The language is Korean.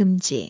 금지.